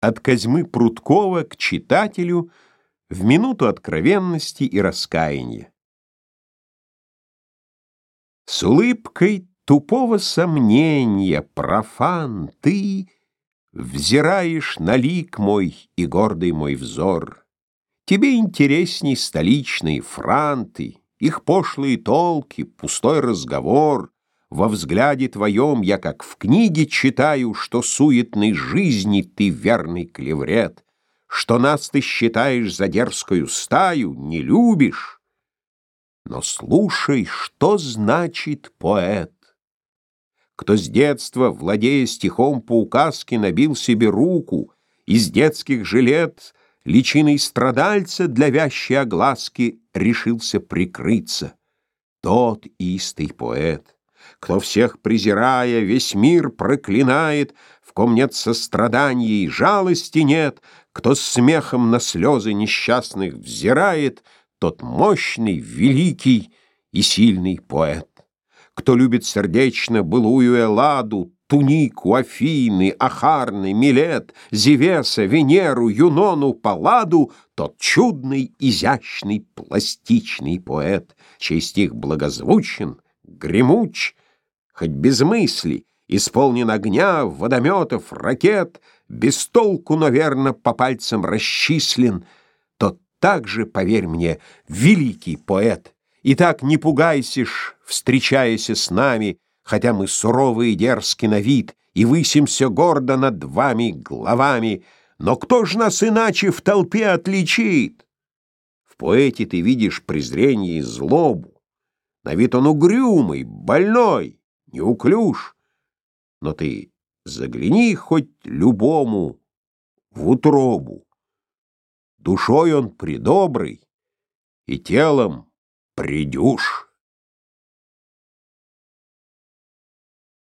От Козьмы Прудкова к читателю в минуту откровенности и раскаяния. С улыбкой тупого сомнения, профан, ты взираешь на лик мой и гордый мой взор. Тебе интересней столичные франты, их пошлые толки, пустой разговор. Во взгляде твоем я, как в книге, читаю, Что суетной жизни ты верный клеврет, Что нас ты считаешь за дерзкую стаю, Не любишь. Но слушай, что значит поэт. Кто с детства, владея стихом по указке, Набил себе руку, из детских жилет Личиной страдальца для вящей огласки Решился прикрыться, тот истый поэт кто всех презирая, весь мир проклинает, в ком нет сострадания и жалости нет, кто с смехом на слезы несчастных взирает, тот мощный, великий и сильный поэт. Кто любит сердечно былую Элладу, Тунику, Афины, Ахарны, Милет, Зевеса, Венеру, Юнону, Палладу, тот чудный, изящный, пластичный поэт, чей стих благозвучен, гремуч, хоть без мысли, исполнен огня, водометов, ракет, без толку, но верно по пальцам расчислен, то также, поверь мне, великий поэт. И так не пугайся встречаясь с нами, хотя мы суровые и дерзки на вид, и высимся гордо над вами головами, но кто ж нас иначе в толпе отличит? В поэте ты видишь презрение и злобу, на вид он угрюмый, больной, неуклюж, но ты загляни хоть любому в утробу. Душой он придобрый и телом придюж.